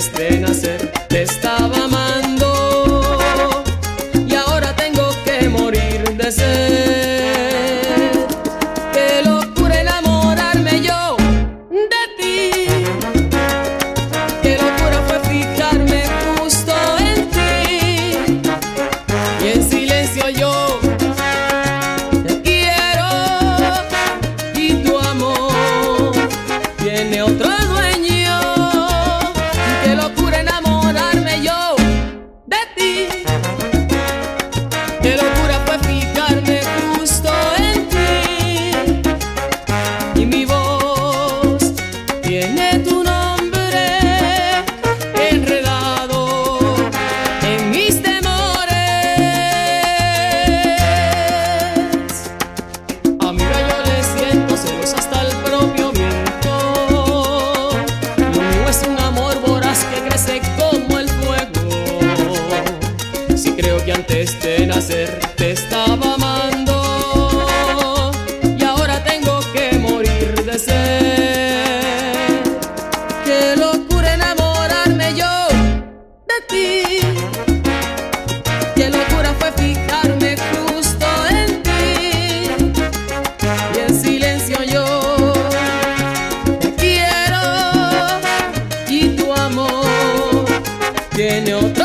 antes de nacer. Te estaba amando tiene otra.